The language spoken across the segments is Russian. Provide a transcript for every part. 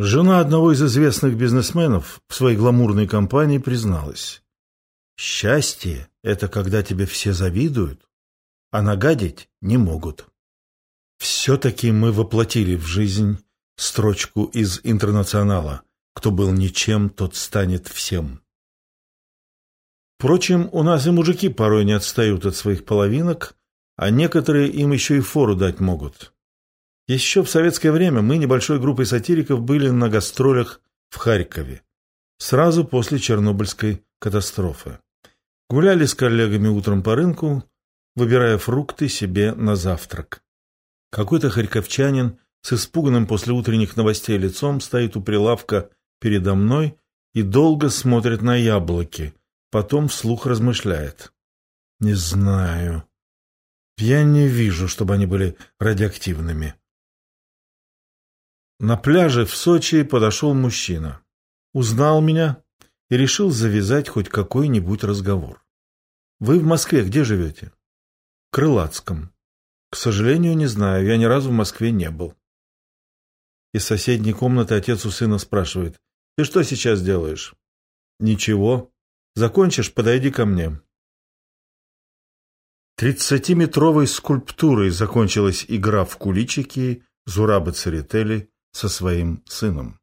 Жена одного из известных бизнесменов в своей гламурной компании призналась. «Счастье — это когда тебе все завидуют, а нагадить не могут». Все-таки мы воплотили в жизнь строчку из «Интернационала». Кто был ничем, тот станет всем. Впрочем, у нас и мужики порой не отстают от своих половинок, а некоторые им еще и фору дать могут. Еще в советское время мы небольшой группой сатириков были на гастролях в Харькове, сразу после Чернобыльской катастрофы. Гуляли с коллегами утром по рынку, выбирая фрукты себе на завтрак. Какой-то харьковчанин с испуганным после утренних новостей лицом стоит у прилавка передо мной и долго смотрит на яблоки, потом вслух размышляет. «Не знаю. Я не вижу, чтобы они были радиоактивными». На пляже в Сочи подошел мужчина. Узнал меня и решил завязать хоть какой-нибудь разговор. «Вы в Москве где живете?» «В Крылатском». «К сожалению, не знаю. Я ни разу в Москве не был». Из соседней комнаты отец у сына спрашивает. «Ты что сейчас делаешь?» «Ничего. Закончишь, подойди ко мне». Тридцатиметровой скульптурой закончилась игра в куличики Зураба Церетели со своим сыном.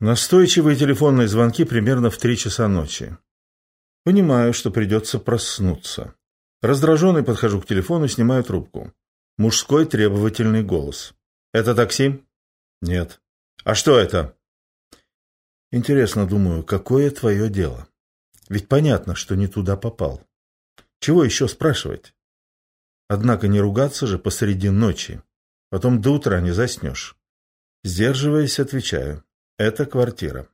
Настойчивые телефонные звонки примерно в три часа ночи. Понимаю, что придется проснуться. Раздраженный подхожу к телефону, снимаю трубку. Мужской требовательный голос. «Это такси?» «Нет». «А что это?» Интересно, думаю, какое твое дело? Ведь понятно, что не туда попал. Чего еще спрашивать? Однако не ругаться же посреди ночи. Потом до утра не заснешь. Сдерживаясь, отвечаю. Это квартира.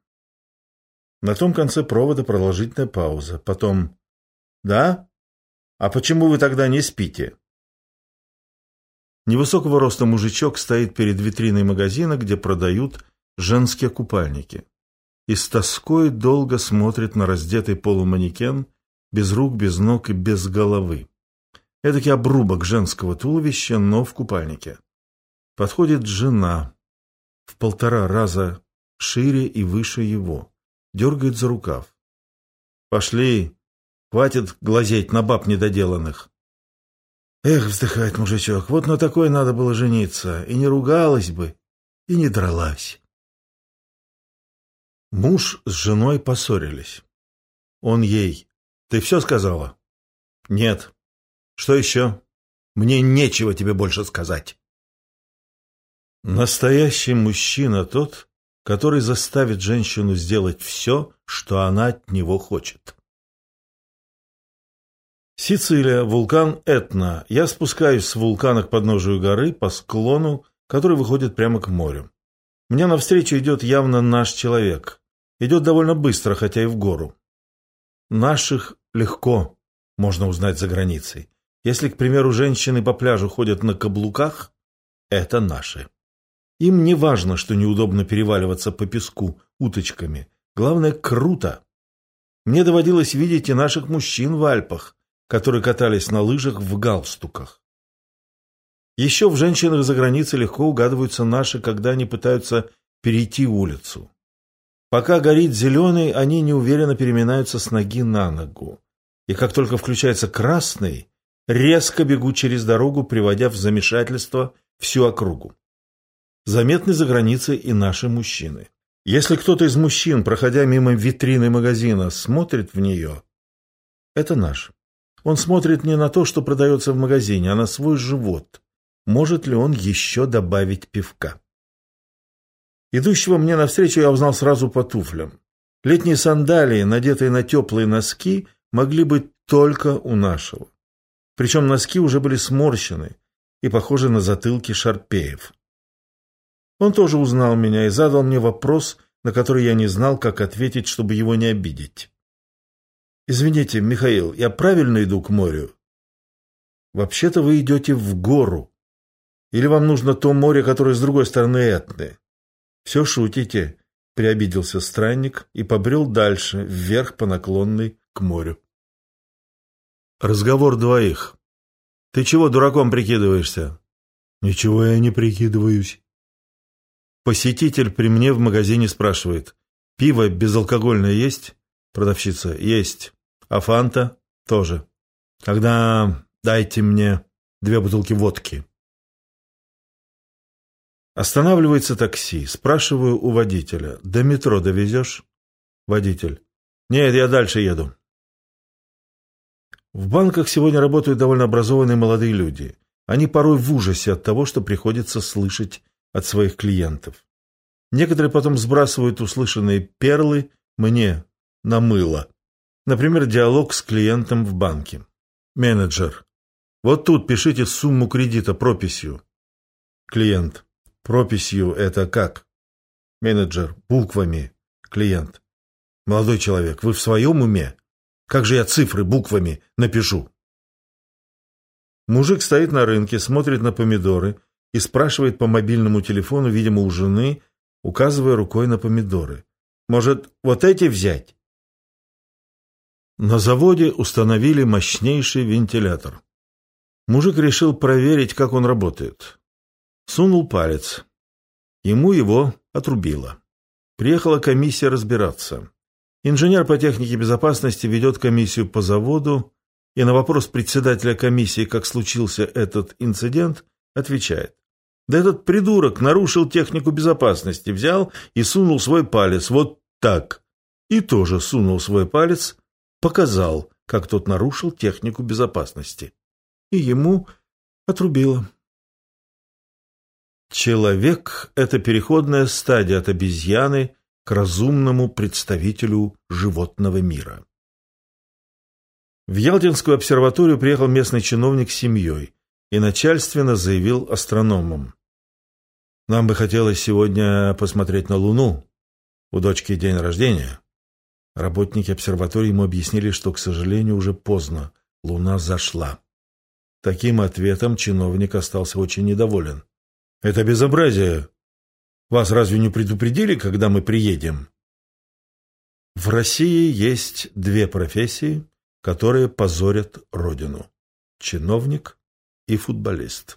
На том конце провода продолжительная пауза. Потом. Да? А почему вы тогда не спите? Невысокого роста мужичок стоит перед витриной магазина, где продают женские купальники. И с тоской долго смотрит на раздетый полуманекен, без рук, без ног и без головы. Эдакий обрубок женского туловища, но в купальнике. Подходит жена, в полтора раза шире и выше его, дергает за рукав. «Пошли, хватит глазеть на баб недоделанных». Эх, вздыхает мужичок, вот на такой надо было жениться, и не ругалась бы, и не дралась. Муж с женой поссорились. Он ей. «Ты все сказала?» «Нет». «Что еще?» «Мне нечего тебе больше сказать». Настоящий мужчина тот, который заставит женщину сделать все, что она от него хочет. Сицилия, вулкан Этна. Я спускаюсь с вулкана к подножию горы по склону, который выходит прямо к морю. Мне навстречу идет явно наш человек. Идет довольно быстро, хотя и в гору. Наших легко можно узнать за границей. Если, к примеру, женщины по пляжу ходят на каблуках, это наши. Им не важно, что неудобно переваливаться по песку уточками. Главное, круто. Мне доводилось видеть и наших мужчин в Альпах, которые катались на лыжах в галстуках. Еще в женщинах за границей легко угадываются наши, когда они пытаются перейти улицу. Пока горит зеленый, они неуверенно переминаются с ноги на ногу. И как только включается красный, резко бегут через дорогу, приводя в замешательство всю округу заметны за границей и наши мужчины. Если кто-то из мужчин, проходя мимо витрины магазина, смотрит в нее, это наш. Он смотрит не на то, что продается в магазине, а на свой живот. Может ли он еще добавить пивка? Идущего мне навстречу я узнал сразу по туфлям. Летние сандалии, надетые на теплые носки, могли быть только у нашего. Причем носки уже были сморщены и похожи на затылки шарпеев. Он тоже узнал меня и задал мне вопрос, на который я не знал, как ответить, чтобы его не обидеть. «Извините, Михаил, я правильно иду к морю?» «Вообще-то вы идете в гору. Или вам нужно то море, которое с другой стороны Этны?» «Все шутите», — приобиделся странник и побрел дальше, вверх по наклонной к морю. Разговор двоих. «Ты чего дураком прикидываешься?» «Ничего я не прикидываюсь. Посетитель при мне в магазине спрашивает, «Пиво безалкогольное есть?» Продавщица, «Есть». «А фанта?» «Тоже». «Тогда дайте мне две бутылки водки». Останавливается такси. Спрашиваю у водителя, «До метро довезешь?» Водитель, «Нет, я дальше еду». В банках сегодня работают довольно образованные молодые люди. Они порой в ужасе от того, что приходится слышать от своих клиентов. Некоторые потом сбрасывают услышанные перлы мне на мыло. Например, диалог с клиентом в банке. Менеджер. Вот тут пишите сумму кредита прописью. Клиент. Прописью это как? Менеджер. Буквами. Клиент. Молодой человек, вы в своем уме? Как же я цифры буквами напишу? Мужик стоит на рынке, смотрит на помидоры и спрашивает по мобильному телефону, видимо, у жены, указывая рукой на помидоры. «Может, вот эти взять?» На заводе установили мощнейший вентилятор. Мужик решил проверить, как он работает. Сунул палец. Ему его отрубило. Приехала комиссия разбираться. Инженер по технике безопасности ведет комиссию по заводу, и на вопрос председателя комиссии, как случился этот инцидент, отвечает. Да этот придурок нарушил технику безопасности, взял и сунул свой палец вот так. И тоже сунул свой палец, показал, как тот нарушил технику безопасности. И ему отрубило. Человек – это переходная стадия от обезьяны к разумному представителю животного мира. В Ялтинскую обсерваторию приехал местный чиновник с семьей и начальственно заявил астрономам. «Нам бы хотелось сегодня посмотреть на Луну. У дочки день рождения». Работники обсерватории ему объяснили, что, к сожалению, уже поздно. Луна зашла. Таким ответом чиновник остался очень недоволен. «Это безобразие. Вас разве не предупредили, когда мы приедем?» В России есть две профессии, которые позорят родину – чиновник и футболист.